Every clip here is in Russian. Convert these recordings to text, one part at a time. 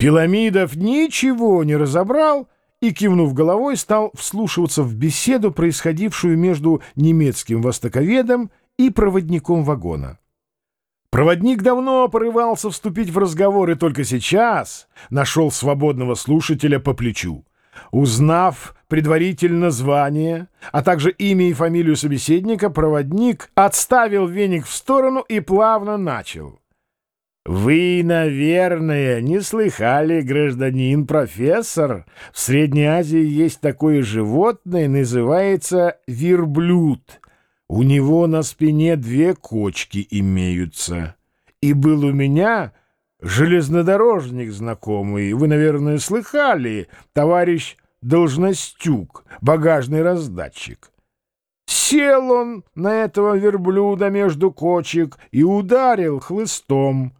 Пиламидов ничего не разобрал и, кивнув головой, стал вслушиваться в беседу, происходившую между немецким востоковедом и проводником вагона. Проводник давно порывался вступить в разговор и только сейчас нашел свободного слушателя по плечу. Узнав предварительно звание, а также имя и фамилию собеседника, проводник отставил веник в сторону и плавно начал. «Вы, наверное, не слыхали, гражданин профессор, в Средней Азии есть такое животное, называется верблюд. У него на спине две кочки имеются. И был у меня железнодорожник знакомый, вы, наверное, слыхали, товарищ Должностюк, багажный раздатчик. Сел он на этого верблюда между кочек и ударил хлыстом».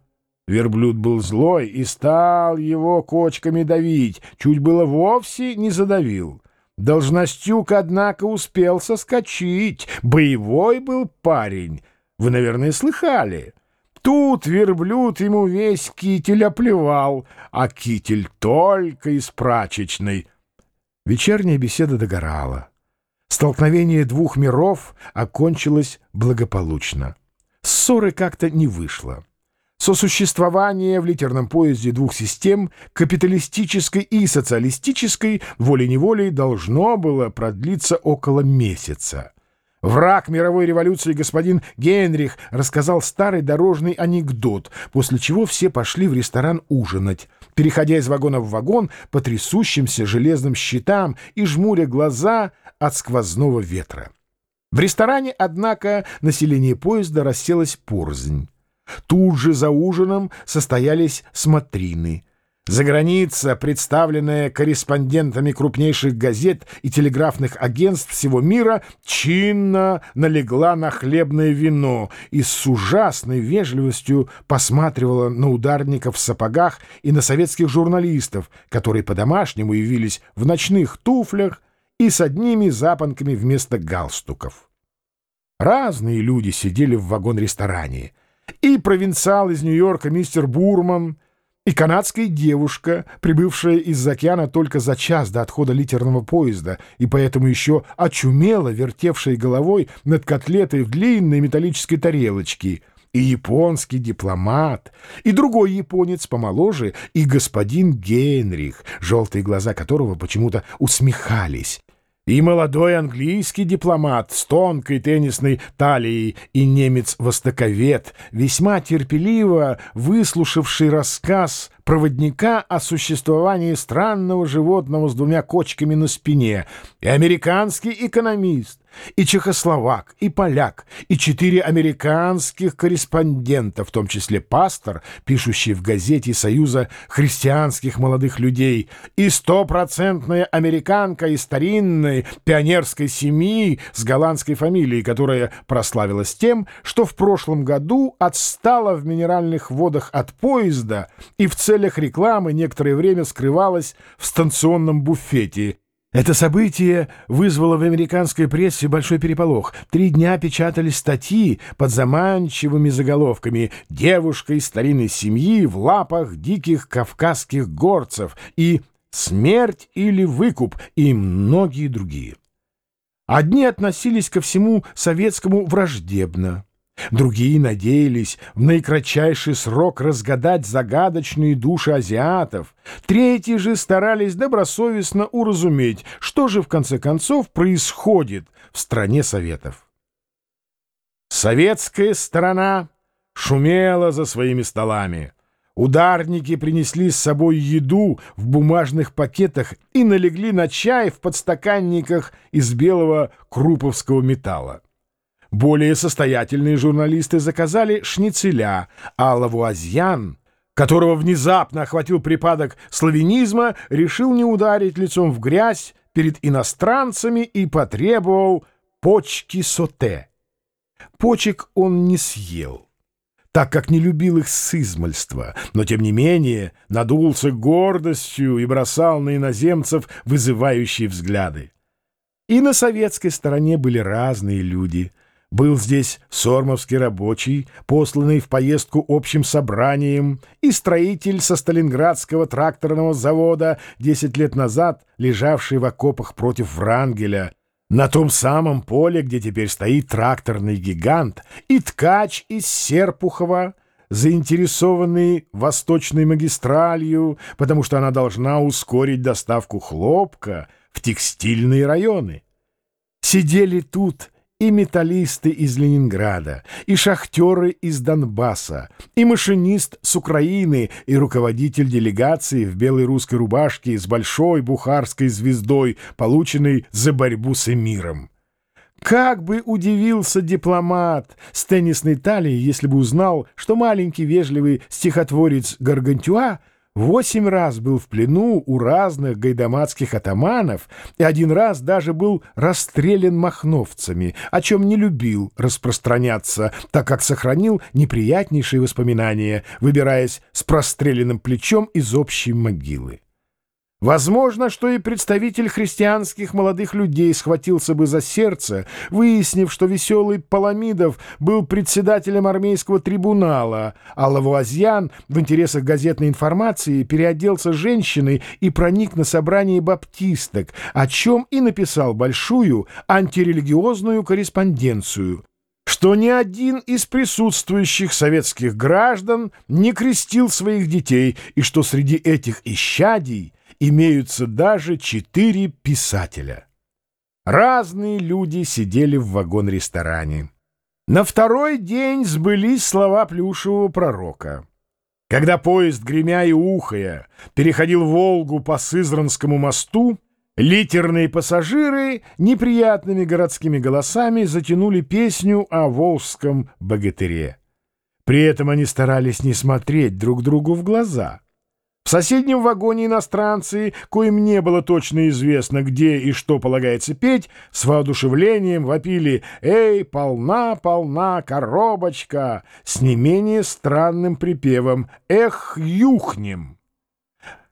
Верблюд был злой и стал его кочками давить, чуть было вовсе не задавил. Должностюк, однако, успел соскочить. Боевой был парень. Вы, наверное, слыхали. Тут верблюд ему весь китель оплевал, а китель только из прачечной. Вечерняя беседа догорала. Столкновение двух миров окончилось благополучно. Ссоры как-то не вышло. Сосуществование в литерном поезде двух систем, капиталистической и социалистической, волей-неволей должно было продлиться около месяца. Враг мировой революции господин Генрих рассказал старый дорожный анекдот, после чего все пошли в ресторан ужинать, переходя из вагона в вагон по трясущимся железным щитам и жмуря глаза от сквозного ветра. В ресторане, однако, население поезда расселось порзнь. Тут же за ужином состоялись смотрины. Заграница, представленная корреспондентами крупнейших газет и телеграфных агентств всего мира, чинно налегла на хлебное вино и с ужасной вежливостью посматривала на ударников в сапогах и на советских журналистов, которые по-домашнему явились в ночных туфлях и с одними запонками вместо галстуков. Разные люди сидели в вагон-ресторане — и провинциал из Нью-Йорка мистер Бурман, и канадская девушка, прибывшая из океана только за час до отхода литерного поезда, и поэтому еще очумело вертевшая головой над котлетой в длинной металлической тарелочке, и японский дипломат, и другой японец помоложе, и господин Генрих, желтые глаза которого почему-то усмехались, и молодой английский дипломат с тонкой теннисной талией и немец-востоковед, весьма терпеливо выслушавший рассказ проводника о существовании странного животного с двумя кочками на спине, и американский экономист, и чехословак, и поляк, и четыре американских корреспондента, в том числе пастор, пишущий в газете Союза христианских молодых людей, и стопроцентная американка из старинной пионерской семьи с голландской фамилией, которая прославилась тем, что в прошлом году отстала в минеральных водах от поезда и в целях рекламы некоторое время скрывалась в станционном буфете, это событие вызвало в американской прессе большой переполох. Три дня печатались статьи под заманчивыми заголовками «Девушка из старинной семьи в лапах диких кавказских горцев» и «Смерть или выкуп» и многие другие. Одни относились ко всему советскому враждебно. Другие надеялись в наикратчайший срок разгадать загадочные души азиатов. Третьи же старались добросовестно уразуметь, что же в конце концов происходит в стране Советов. Советская сторона шумела за своими столами. Ударники принесли с собой еду в бумажных пакетах и налегли на чай в подстаканниках из белого круповского металла. Более состоятельные журналисты заказали шницеля, а Лавуазьян, которого внезапно охватил припадок славянизма, решил не ударить лицом в грязь перед иностранцами и потребовал почки соте. Почек он не съел так как не любил их с но, тем не менее, надулся гордостью и бросал на иноземцев вызывающие взгляды. И на советской стороне были разные люди — Был здесь сормовский рабочий, посланный в поездку общим собранием, и строитель со Сталинградского тракторного завода, десять лет назад лежавший в окопах против Врангеля, на том самом поле, где теперь стоит тракторный гигант, и ткач из Серпухова, заинтересованный восточной магистралью, потому что она должна ускорить доставку хлопка в текстильные районы. Сидели тут и металлисты из Ленинграда, и шахтеры из Донбасса, и машинист с Украины, и руководитель делегации в белой русской рубашке с большой бухарской звездой, полученной за борьбу с эмиром. Как бы удивился дипломат с теннисной талией, если бы узнал, что маленький вежливый стихотворец Гаргантюа — восемь раз был в плену у разных гайдамацких атаманов и один раз даже был расстрелян махновцами, о чем не любил распространяться, так как сохранил неприятнейшие воспоминания, выбираясь с простреленным плечом из общей могилы. Возможно, что и представитель христианских молодых людей схватился бы за сердце, выяснив, что веселый Паламидов был председателем армейского трибунала, а Лавуазьян в интересах газетной информации переоделся женщиной и проник на собрание баптисток, о чем и написал большую антирелигиозную корреспонденцию. Что ни один из присутствующих советских граждан не крестил своих детей, и что среди этих исчадий имеются даже четыре писателя. Разные люди сидели в вагон-ресторане. На второй день сбылись слова плюшевого пророка. Когда поезд, гремя и ухая, переходил Волгу по Сызранскому мосту, литерные пассажиры неприятными городскими голосами затянули песню о волжском богатыре. При этом они старались не смотреть друг другу в глаза — в соседнем вагоне иностранцы, коим не было точно известно, где и что полагается петь, с воодушевлением вопили «Эй, полна, полна коробочка!» с не менее странным припевом «Эх, юхнем!».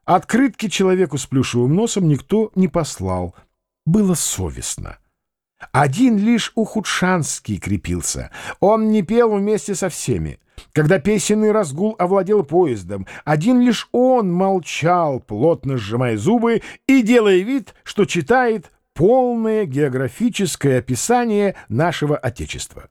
Открытки человеку с плюшевым носом никто не послал. Было совестно. Один лишь Ухудшанский крепился. Он не пел вместе со всеми. Когда песенный разгул овладел поездом, один лишь он молчал, плотно сжимая зубы и делая вид, что читает полное географическое описание нашего Отечества.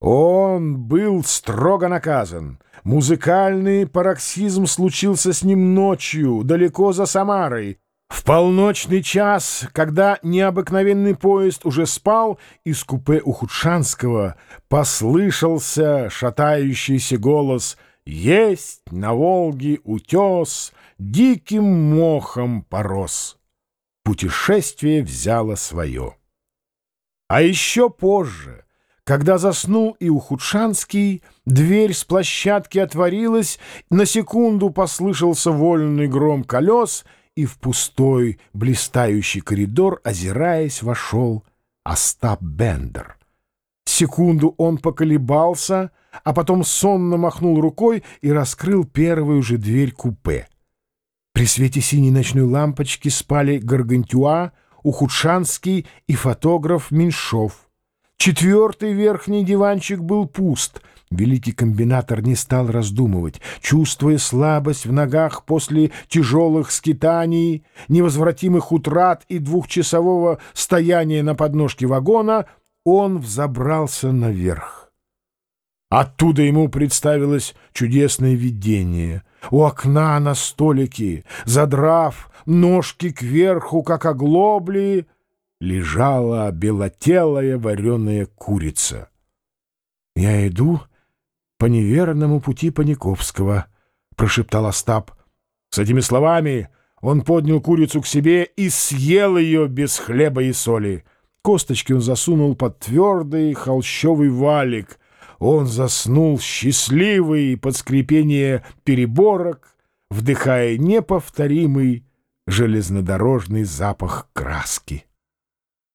Он был строго наказан. Музыкальный пароксизм случился с ним ночью, далеко за Самарой, в полночный час, когда необыкновенный поезд уже спал, из купе Ухудшанского послышался шатающийся голос «Есть на Волге утес, диким мохом порос». Путешествие взяло свое. А еще позже, когда заснул и Ухудшанский, дверь с площадки отворилась, на секунду послышался вольный гром колес — и в пустой, блистающий коридор, озираясь, вошел Остап Бендер. Секунду он поколебался, а потом сонно махнул рукой и раскрыл первую же дверь купе. При свете синей ночной лампочки спали Гаргантюа, Ухудшанский и фотограф Меньшов. Четвертый верхний диванчик был пуст — Великий комбинатор не стал раздумывать. Чувствуя слабость в ногах после тяжелых скитаний, невозвратимых утрат и двухчасового стояния на подножке вагона, он взобрался наверх. Оттуда ему представилось чудесное видение. У окна на столике, задрав ножки кверху, как оглобли, лежала белотелая вареная курица. Я иду по неверному пути Паниковского, — прошептал Остап. С этими словами он поднял курицу к себе и съел ее без хлеба и соли. Косточки он засунул под твердый холщовый валик. Он заснул счастливый под скрипение переборок, вдыхая неповторимый железнодорожный запах краски.